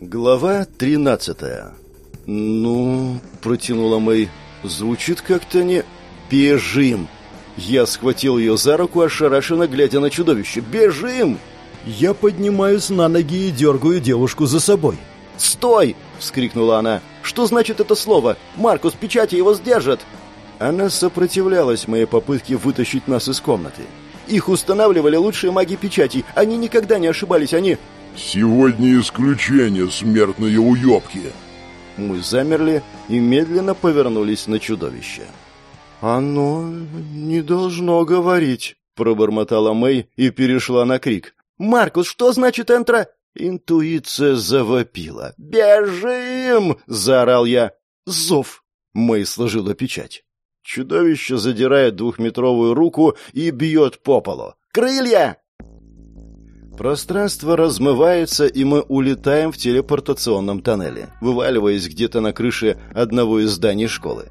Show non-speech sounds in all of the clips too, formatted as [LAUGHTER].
Глава 13 «Ну...» — протянула Мэй. «Звучит как-то не... Бежим!» Я схватил ее за руку, ошарашенно глядя на чудовище. «Бежим!» Я поднимаюсь на ноги и дергаю девушку за собой. «Стой!» — вскрикнула она. «Что значит это слово? Маркус, печати его сдержат!» Она сопротивлялась моей попытке вытащить нас из комнаты. Их устанавливали лучшие маги печати. Они никогда не ошибались, они... «Сегодня исключение, смертные уёбки!» Мы замерли и медленно повернулись на чудовище. «Оно не должно говорить», — пробормотала Мэй и перешла на крик. «Маркус, что значит энтро?» Интуиция завопила. «Бежим!» — заорал я. «Зов!» — Мэй сложила печать. Чудовище задирает двухметровую руку и бьет по полу. «Крылья!» Пространство размывается, и мы улетаем в телепортационном тоннеле, вываливаясь где-то на крыше одного из зданий школы.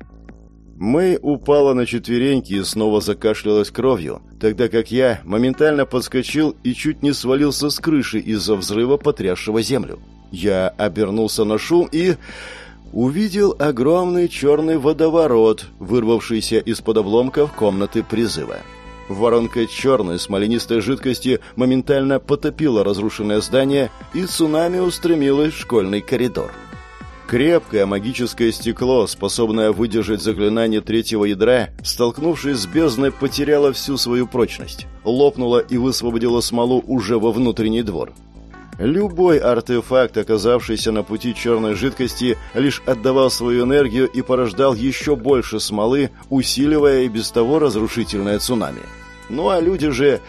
Мэй упала на четвереньки и снова закашлялась кровью, тогда как я моментально подскочил и чуть не свалился с крыши из-за взрыва, потрясшего землю. Я обернулся на шум и увидел огромный черный водоворот, вырвавшийся из-под обломков комнаты призыва. Воронка черной смоленистой жидкости моментально потопила разрушенное здание, и цунами устремилось в школьный коридор. Крепкое магическое стекло, способное выдержать заклинание третьего ядра, столкнувшись с бездной, потеряло всю свою прочность, лопнуло и высвободило смолу уже во внутренний двор. Любой артефакт, оказавшийся на пути черной жидкости, лишь отдавал свою энергию и порождал еще больше смолы, усиливая и без того разрушительное цунами. Ну а люди же...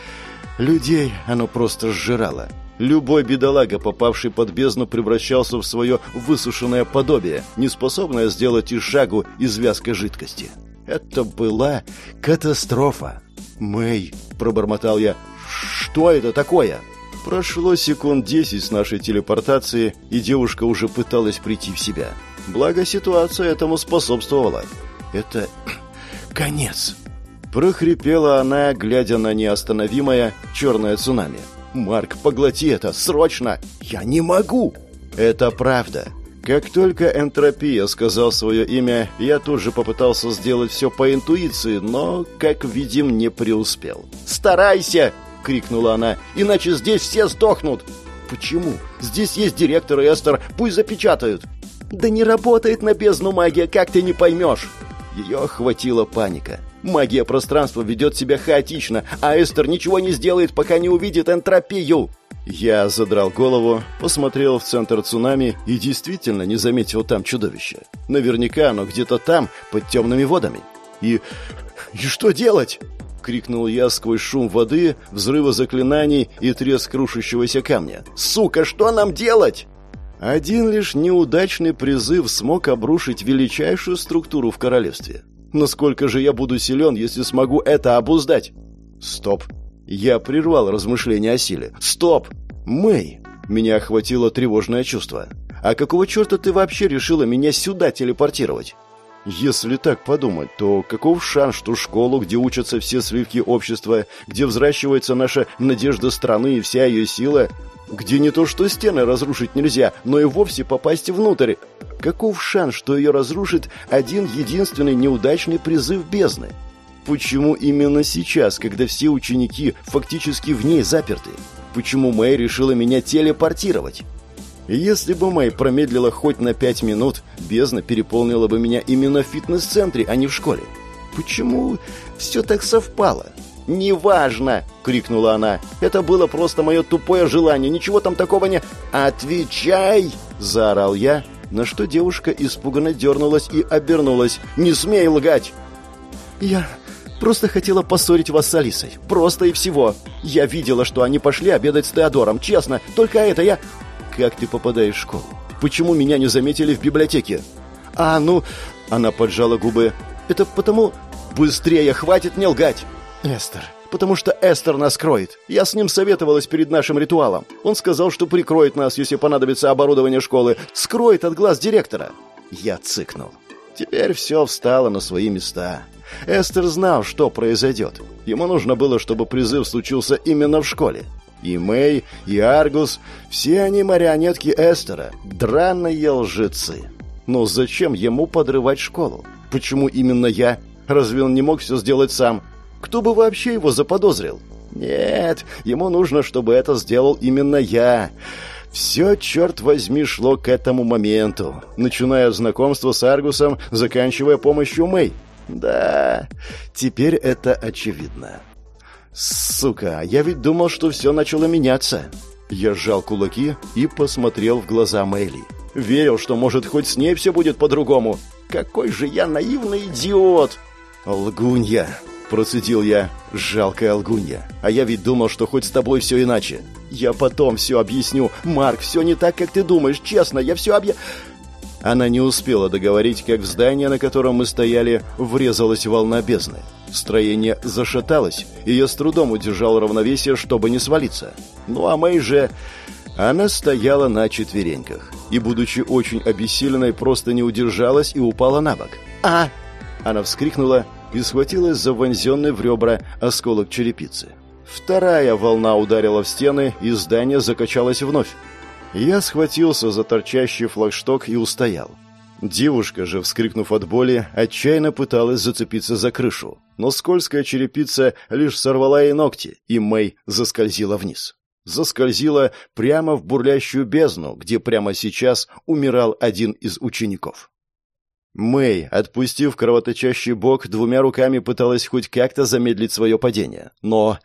Людей оно просто сжирало. Любой бедолага, попавший под бездну, превращался в свое высушенное подобие, неспособное сделать и шагу из вязкой жидкости. Это была катастрофа. «Мэй», — пробормотал я, — «что это такое?» Прошло секунд десять с нашей телепортации, и девушка уже пыталась прийти в себя. Благо, ситуация этому способствовала. «Это [CLEARS THROAT] конец!» Прохрипела она, глядя на неостановимое черное цунами. «Марк, поглоти это! Срочно! Я не могу!» «Это правда!» Как только энтропия сказал свое имя, я тут же попытался сделать все по интуиции, но, как видим, не преуспел. «Старайся!» — крикнула она. «Иначе здесь все сдохнут!» «Почему? Здесь есть директор Эстер, пусть запечатают!» «Да не работает на бездну магия, как ты не поймешь!» Ее охватила паника. Магия пространства ведет себя хаотично, а Эстер ничего не сделает, пока не увидит энтропию. Я задрал голову, посмотрел в центр цунами и действительно не заметил там чудовище. Наверняка оно где-то там, под темными водами. И... и что делать? Крикнул я сквозь шум воды, взрыва заклинаний и треск крушащегося камня. «Сука, что нам делать?» Один лишь неудачный призыв смог обрушить величайшую структуру в королевстве. Насколько же я буду силен, если смогу это обуздать? Стоп. Я прервал размышления о силе. Стоп! Мэй! Меня охватило тревожное чувство. А какого черта ты вообще решила меня сюда телепортировать? Если так подумать, то каков шанс, что школу, где учатся все сливки общества, где взращивается наша надежда страны и вся ее сила, где не то что стены разрушить нельзя, но и вовсе попасть внутрь, каков шанс, что ее разрушит один единственный неудачный призыв бездны? Почему именно сейчас, когда все ученики фактически в ней заперты? Почему Мэй решила меня телепортировать? Если бы Мэй промедлила хоть на пять минут, бездна переполнила бы меня именно в фитнес-центре, а не в школе. Почему все так совпало? «Неважно!» — крикнула она. «Это было просто мое тупое желание. Ничего там такого не...» «Отвечай!» — заорал я, на что девушка испуганно дернулась и обернулась. «Не смей лгать!» «Я просто хотела поссорить вас с Алисой. Просто и всего. Я видела, что они пошли обедать с Теодором. Честно, только это я...» как ты попадаешь в школу? Почему меня не заметили в библиотеке?» «А, ну...» — она поджала губы. «Это потому... Быстрее, хватит мне лгать!» «Эстер, потому что Эстер нас кроет. Я с ним советовалась перед нашим ритуалом. Он сказал, что прикроет нас, если понадобится оборудование школы. Скроет от глаз директора». Я цыкнул. Теперь все встало на свои места. Эстер знал, что произойдет. Ему нужно было, чтобы призыв случился именно в школе. И Мэй, и Аргус – все они марионетки Эстера, драные лжецы. Но зачем ему подрывать школу? Почему именно я? Разве он не мог все сделать сам? Кто бы вообще его заподозрил? Нет, ему нужно, чтобы это сделал именно я. Все, черт возьми, шло к этому моменту, начиная знакомство с Аргусом, заканчивая помощью Мэй. Да, теперь это очевидно. Сука, я ведь думал, что все начало меняться. Я сжал кулаки и посмотрел в глаза Мэйли. Верил, что, может, хоть с ней все будет по-другому. Какой же я наивный идиот! Лгунья, процедил я. Жалкая лгунья. А я ведь думал, что хоть с тобой все иначе. Я потом все объясню. Марк, все не так, как ты думаешь. Честно, я все объя... Она не успела договорить, как в здание, на котором мы стояли, врезалась волна бездны. Строение зашаталось, и я с трудом удержал равновесие, чтобы не свалиться. Ну а Мэй же... Она стояла на четвереньках и, будучи очень обессиленной, просто не удержалась и упала на бок. «А!» Она вскрикнула и схватилась за вонзенный в ребра осколок черепицы. Вторая волна ударила в стены, и здание закачалось вновь. Я схватился за торчащий флагшток и устоял. Девушка же, вскрикнув от боли, отчаянно пыталась зацепиться за крышу, но скользкая черепица лишь сорвала ей ногти, и Мэй заскользила вниз. Заскользила прямо в бурлящую бездну, где прямо сейчас умирал один из учеников. Мэй, отпустив кровоточащий бок, двумя руками пыталась хоть как-то замедлить свое падение. Но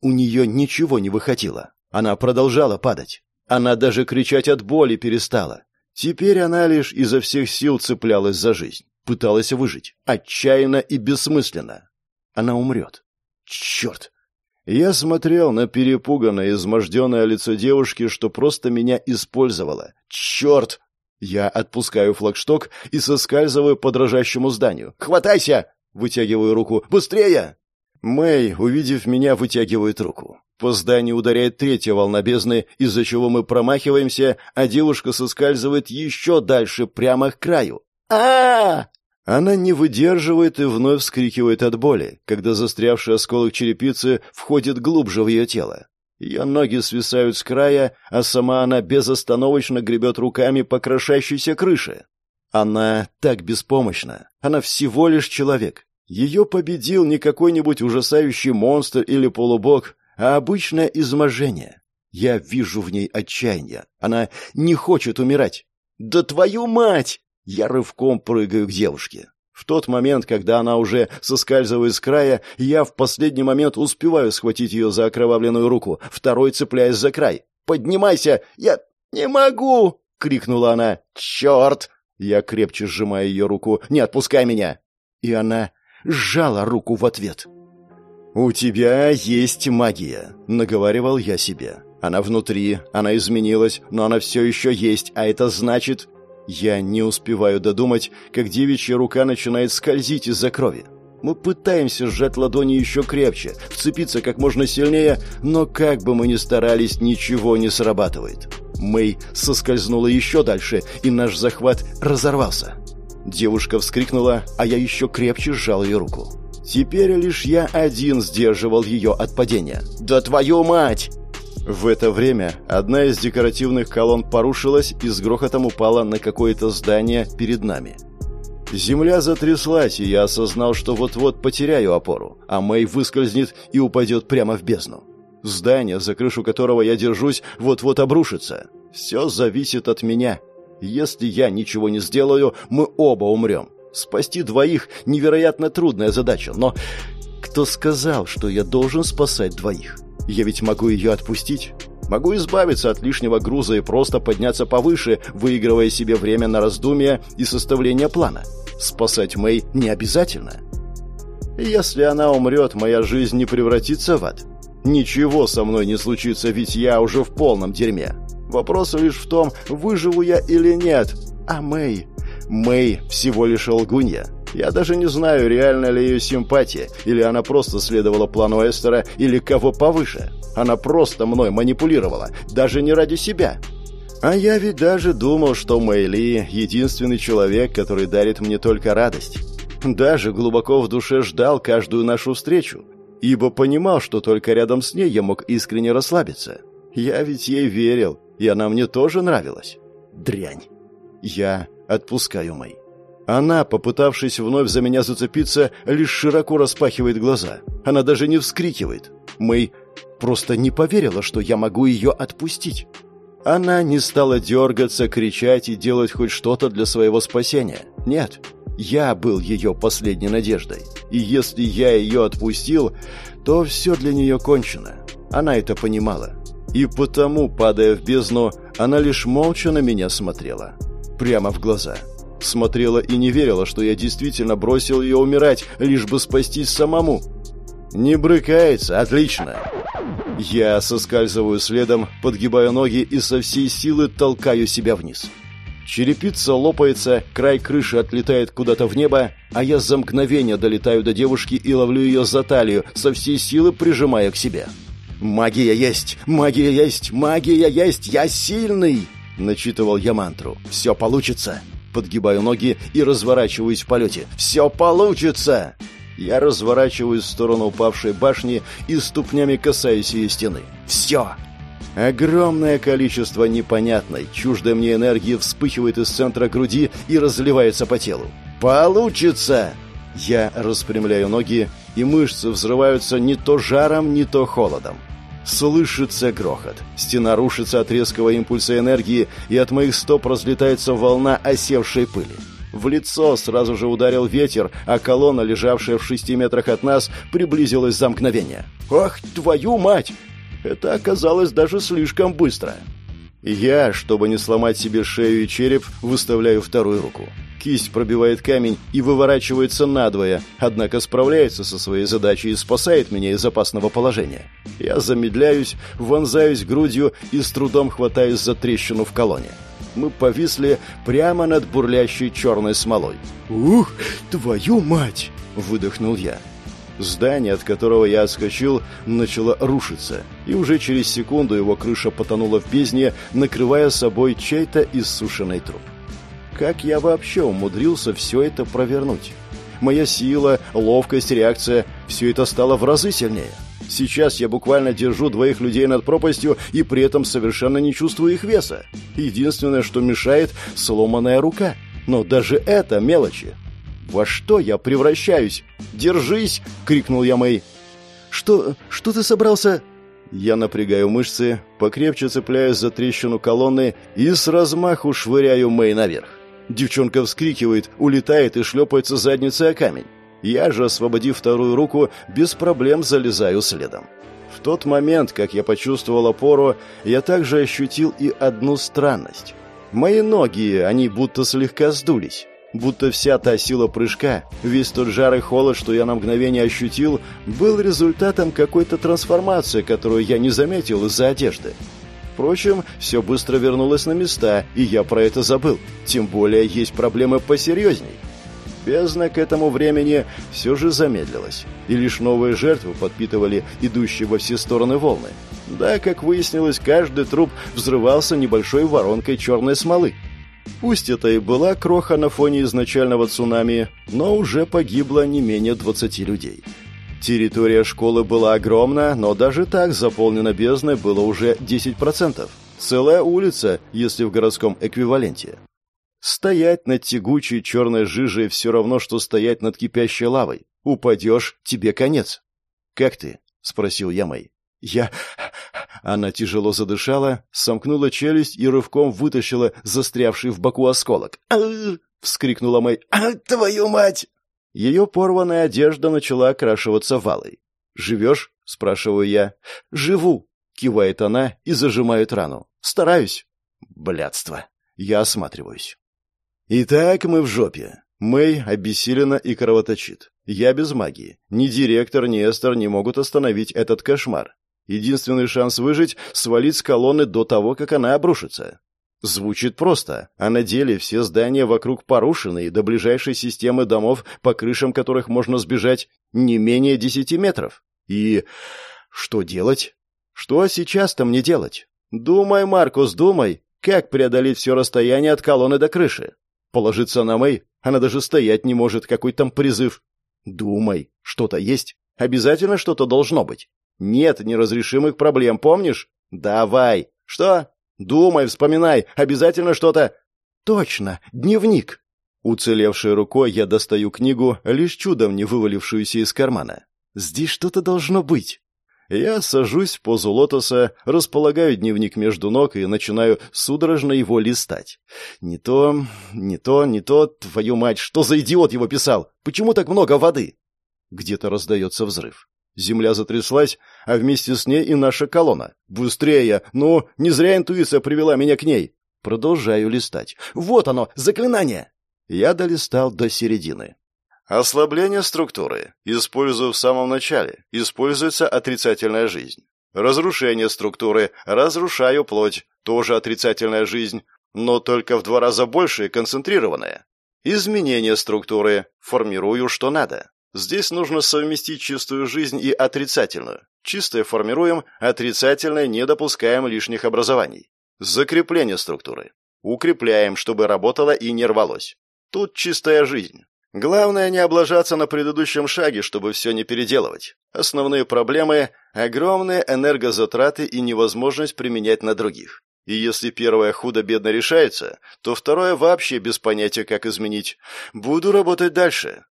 у нее ничего не выходило. Она продолжала падать. Она даже кричать от боли перестала. Теперь она лишь изо всех сил цеплялась за жизнь. Пыталась выжить. Отчаянно и бессмысленно. Она умрет. Черт! Я смотрел на перепуганное, изможденное лицо девушки, что просто меня использовала. Черт! Я отпускаю флагшток и соскальзываю по дрожащему зданию. «Хватайся!» Вытягиваю руку. «Быстрее!» Мэй, увидев меня, вытягивает руку. По зданию ударяет третья волна бездны, из-за чего мы промахиваемся, а девушка соскальзывает еще дальше, прямо к краю. а, Она не выдерживает и вновь вскрикивает от боли, когда застрявший осколок черепицы входит глубже в ее тело. Ее ноги свисают с края, а сама она безостановочно гребет руками по крошащейся крыше. Она так беспомощна. Она всего лишь человек. Ее победил не какой-нибудь ужасающий монстр или полубог, а обычное изможение. Я вижу в ней отчаяние. Она не хочет умирать. «Да твою мать!» Я рывком прыгаю к девушке. В тот момент, когда она уже соскальзывает с края, я в последний момент успеваю схватить ее за окровавленную руку, второй цепляясь за край. «Поднимайся! Я не могу!» — крикнула она. «Черт!» Я крепче сжимаю ее руку. «Не отпускай меня!» И она сжала руку в ответ. «У тебя есть магия», — наговаривал я себе. «Она внутри, она изменилась, но она все еще есть, а это значит...» Я не успеваю додумать, как девичья рука начинает скользить из-за крови. Мы пытаемся сжать ладони еще крепче, вцепиться как можно сильнее, но как бы мы ни старались, ничего не срабатывает. Мэй соскользнула еще дальше, и наш захват разорвался. Девушка вскрикнула, а я еще крепче сжал ее руку. Теперь лишь я один сдерживал ее от падения. «Да твою мать!» В это время одна из декоративных колонн порушилась и с грохотом упала на какое-то здание перед нами. Земля затряслась, и я осознал, что вот-вот потеряю опору, а Мэй выскользнет и упадет прямо в бездну. Здание, за крышу которого я держусь, вот-вот обрушится. Все зависит от меня. Если я ничего не сделаю, мы оба умрем. Спасти двоих – невероятно трудная задача, но кто сказал, что я должен спасать двоих? Я ведь могу ее отпустить. Могу избавиться от лишнего груза и просто подняться повыше, выигрывая себе время на раздумья и составление плана. Спасать Мэй не обязательно. Если она умрет, моя жизнь не превратится в ад. Ничего со мной не случится, ведь я уже в полном дерьме. Вопрос лишь в том, выживу я или нет. А Мэй... Мэй всего лишь лгунья. Я даже не знаю, реально ли ее симпатия, или она просто следовала плану Эстера, или кого повыше. Она просто мной манипулировала, даже не ради себя. А я ведь даже думал, что Мэйли — единственный человек, который дарит мне только радость. Даже глубоко в душе ждал каждую нашу встречу, ибо понимал, что только рядом с ней я мог искренне расслабиться. Я ведь ей верил, и она мне тоже нравилась. Дрянь. Я отпускаю Мэй. Она, попытавшись вновь за меня зацепиться, лишь широко распахивает глаза. Она даже не вскрикивает. Мэй просто не поверила, что я могу ее отпустить. Она не стала дергаться, кричать и делать хоть что-то для своего спасения. Нет, я был ее последней надеждой. И если я ее отпустил, то все для нее кончено. Она это понимала. И потому, падая в бездну, она лишь молча на меня смотрела. Прямо в глаза. Смотрела и не верила, что я действительно бросил ее умирать, лишь бы спастись самому. Не брыкается, отлично. Я соскальзываю следом, подгибаю ноги и со всей силы толкаю себя вниз. Черепица лопается, край крыши отлетает куда-то в небо, а я за мгновение долетаю до девушки и ловлю ее за талию, со всей силы прижимая к себе. «Магия есть! Магия есть! Магия есть! Я сильный!» Начитывал я мантру. «Все получится!» Подгибаю ноги и разворачиваюсь в полете. «Все получится!» Я разворачиваюсь в сторону упавшей башни и ступнями касаюсь ее стены. «Все!» Огромное количество непонятной, чуждой мне энергии вспыхивает из центра груди и разливается по телу. «Получится!» Я распрямляю ноги, и мышцы взрываются не то жаром, не то холодом. Слышится грохот. Стена рушится от резкого импульса энергии, и от моих стоп разлетается волна осевшей пыли. В лицо сразу же ударил ветер, а колонна, лежавшая в шести метрах от нас, приблизилась за мгновение. «Ах, твою мать!» Это оказалось даже слишком быстро. Я, чтобы не сломать себе шею и череп, выставляю вторую руку. Кисть пробивает камень и выворачивается надвое, однако справляется со своей задачей и спасает меня из опасного положения. Я замедляюсь, вонзаюсь грудью и с трудом хватаюсь за трещину в колонне мы повисли прямо над бурлящей черной смолой. «Ух, твою мать!» — выдохнул я. Здание, от которого я отскочил, начало рушиться, и уже через секунду его крыша потонула в бездне, накрывая собой чей-то иссушенный труп. Как я вообще умудрился все это провернуть? Моя сила, ловкость, реакция — все это стало в разы сильнее. Сейчас я буквально держу двоих людей над пропастью и при этом совершенно не чувствую их веса. Единственное, что мешает – сломанная рука. Но даже это мелочи. «Во что я превращаюсь? Держись!» – крикнул я Мэй. «Что... что ты собрался...» Я напрягаю мышцы, покрепче цепляюсь за трещину колонны и с размаху швыряю Мэй наверх. Девчонка вскрикивает, улетает и шлепается задницей о камень. Я же, освободив вторую руку, без проблем залезаю следом. В тот момент, как я почувствовал опору, я также ощутил и одну странность. Мои ноги, они будто слегка сдулись. Будто вся та сила прыжка, весь тот жар и холод, что я на мгновение ощутил, был результатом какой-то трансформации, которую я не заметил из-за одежды. Впрочем, все быстро вернулось на места, и я про это забыл. Тем более есть проблемы посерьезней. Бездна к этому времени все же замедлилась, и лишь новые жертвы подпитывали идущие во все стороны волны. Да, как выяснилось, каждый труп взрывался небольшой воронкой черной смолы. Пусть это и была кроха на фоне изначального цунами, но уже погибло не менее 20 людей. Территория школы была огромна, но даже так заполнена бездной было уже 10%. Целая улица, если в городском эквиваленте. Стоять над тягучей черной жижей все равно, что стоять над кипящей лавой. Упадешь, тебе конец. «Как ты?» — спросил я Мэй. «Я...» Она тяжело задышала, сомкнула челюсть и рывком вытащила застрявший в боку осколок. вскрикнула Мэй. «А, твою мать!» Ее порванная одежда начала окрашиваться валой. «Живешь?» — спрашиваю я. «Живу!» — кивает она и зажимает рану. «Стараюсь!» «Блядство!» Я осматриваюсь. Итак, мы в жопе. Мэй обессилена и кровоточит. Я без магии. Ни директор, ни Эстер не могут остановить этот кошмар. Единственный шанс выжить — свалить с колонны до того, как она обрушится. Звучит просто, а на деле все здания вокруг порушены, и до ближайшей системы домов, по крышам которых можно сбежать, не менее десяти метров. И что делать? Что сейчас-то мне делать? Думай, Маркус, думай, как преодолеть все расстояние от колонны до крыши. Положиться на Мэй? Она даже стоять не может, какой там призыв. Думай, что-то есть? Обязательно что-то должно быть. Нет неразрешимых проблем, помнишь? «Давай!» «Что?» «Думай, вспоминай, обязательно что-то...» «Точно, дневник!» Уцелевшей рукой я достаю книгу, лишь чудом не вывалившуюся из кармана. «Здесь что-то должно быть!» Я сажусь в позу лотоса, располагаю дневник между ног и начинаю судорожно его листать. Не то, не то, не то, твою мать, что за идиот его писал? Почему так много воды? Где-то раздается взрыв. Земля затряслась, а вместе с ней и наша колонна. Быстрее! Ну, не зря интуиция привела меня к ней. Продолжаю листать. Вот оно, заклинание! Я долистал до середины. Ослабление структуры. Использую в самом начале. Используется отрицательная жизнь. Разрушение структуры. Разрушаю плоть. Тоже отрицательная жизнь, но только в два раза больше и концентрированная. Изменение структуры. Формирую, что надо. Здесь нужно совместить чистую жизнь и отрицательную. Чистое формируем, отрицательное не допускаем лишних образований. Закрепление структуры. Укрепляем, чтобы работало и не рвалось. Тут чистая жизнь. Главное не облажаться на предыдущем шаге, чтобы все не переделывать. Основные проблемы – огромные энергозатраты и невозможность применять на других. И если первое худо-бедно решается, то второе вообще без понятия, как изменить. Буду работать дальше.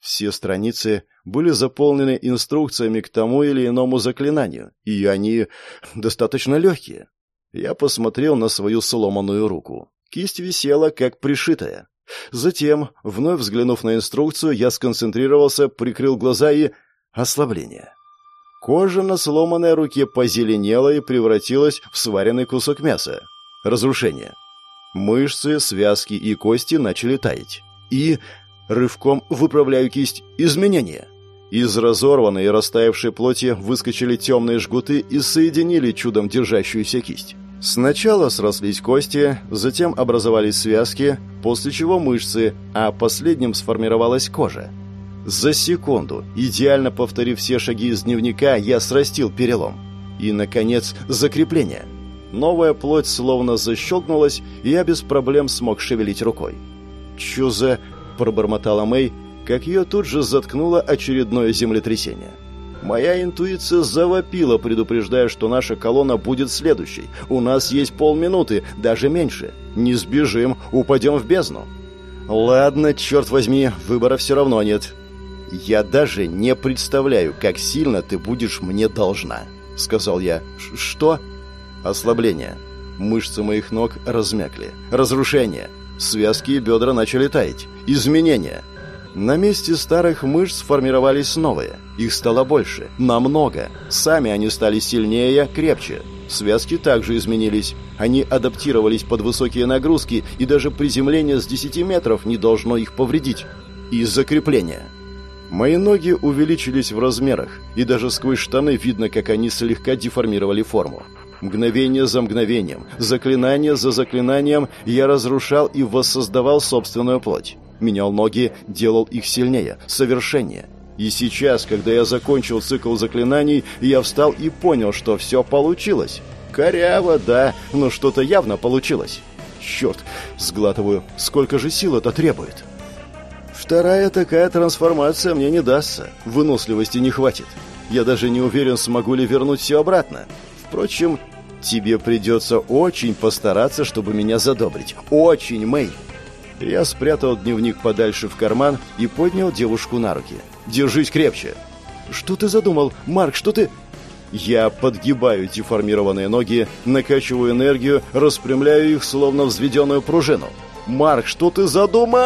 Все страницы были заполнены инструкциями к тому или иному заклинанию, и они достаточно легкие. Я посмотрел на свою сломанную руку. Кисть висела, как пришитая. Затем, вновь взглянув на инструкцию, я сконцентрировался, прикрыл глаза и... Ослабление. Кожа на сломанной руке позеленела и превратилась в сваренный кусок мяса. Разрушение. Мышцы, связки и кости начали таять. И рывком выправляю кисть. Изменения. Из разорванной и растаявшей плоти выскочили темные жгуты и соединили чудом держащуюся кисть. Сначала срослись кости, затем образовались связки, после чего мышцы, а последним сформировалась кожа. За секунду, идеально повторив все шаги из дневника, я срастил перелом. И, наконец, закрепление. Новая плоть словно защелкнулась, и я без проблем смог шевелить рукой. «Чё за...» – пробормотала Мэй, как ее тут же заткнуло очередное землетрясение. Моя интуиция завопила, предупреждая, что наша колонна будет следующей. У нас есть полминуты, даже меньше. Не сбежим, упадем в бездну. Ладно, черт возьми, выбора все равно нет. Я даже не представляю, как сильно ты будешь мне должна, сказал я. Что? Ослабление. Мышцы моих ног размякли. Разрушение. Связки и бедра начали таять. Изменения. На месте старых мышц сформировались новые. Их стало больше, намного. Сами они стали сильнее, крепче. Связки также изменились. Они адаптировались под высокие нагрузки, и даже приземление с 10 метров не должно их повредить. И закрепление. Мои ноги увеличились в размерах, и даже сквозь штаны видно, как они слегка деформировали форму. Мгновение за мгновением, заклинание за заклинанием я разрушал и воссоздавал собственную плоть менял ноги, делал их сильнее, совершеннее. И сейчас, когда я закончил цикл заклинаний, я встал и понял, что все получилось. Коряво, да, но что-то явно получилось. Черт, сглатываю, сколько же сил это требует? Вторая такая трансформация мне не дастся, выносливости не хватит. Я даже не уверен, смогу ли вернуть все обратно. Впрочем, тебе придется очень постараться, чтобы меня задобрить. Очень, Мэй. Я спрятал дневник подальше в карман и поднял девушку на руки. «Держись крепче!» «Что ты задумал? Марк, что ты...» Я подгибаю деформированные ноги, накачиваю энергию, распрямляю их, словно взведенную пружину. «Марк, что ты задумал?»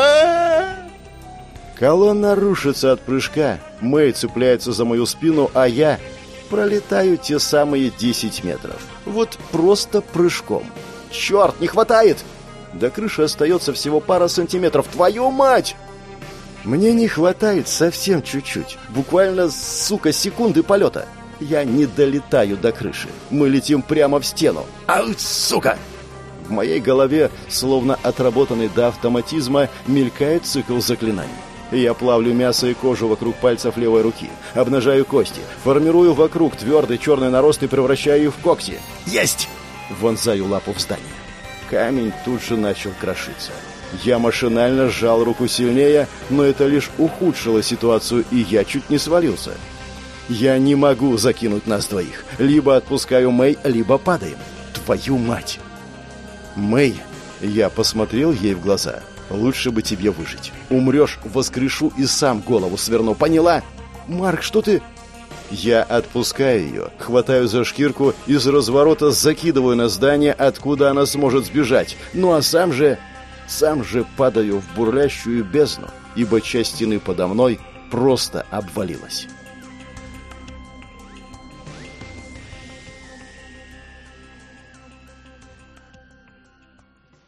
Колонна рушится от прыжка, Мэй цепляется за мою спину, а я пролетаю те самые 10 метров. Вот просто прыжком. «Черт, не хватает!» До крыши остается всего пара сантиметров. Твою мать! Мне не хватает совсем чуть-чуть. Буквально, сука, секунды полета. Я не долетаю до крыши. Мы летим прямо в стену. Ау, сука! В моей голове, словно отработанный до автоматизма, мелькает цикл заклинаний. Я плавлю мясо и кожу вокруг пальцев левой руки, обнажаю кости, формирую вокруг твердый черный нарост и превращаю их в когти. Есть! Вонзаю лапу в здание. Камень тут же начал крошиться. Я машинально сжал руку сильнее, но это лишь ухудшило ситуацию, и я чуть не свалился. Я не могу закинуть нас двоих. Либо отпускаю Мэй, либо падаем. Твою мать! Мэй, я посмотрел ей в глаза. Лучше бы тебе выжить. Умрешь, воскрешу и сам голову сверну. Поняла? Марк, что ты... Я отпускаю ее, хватаю за шкирку и с разворота закидываю на здание, откуда она сможет сбежать. Ну а сам же... Сам же падаю в бурлящую бездну, ибо часть стены подо мной просто обвалилась.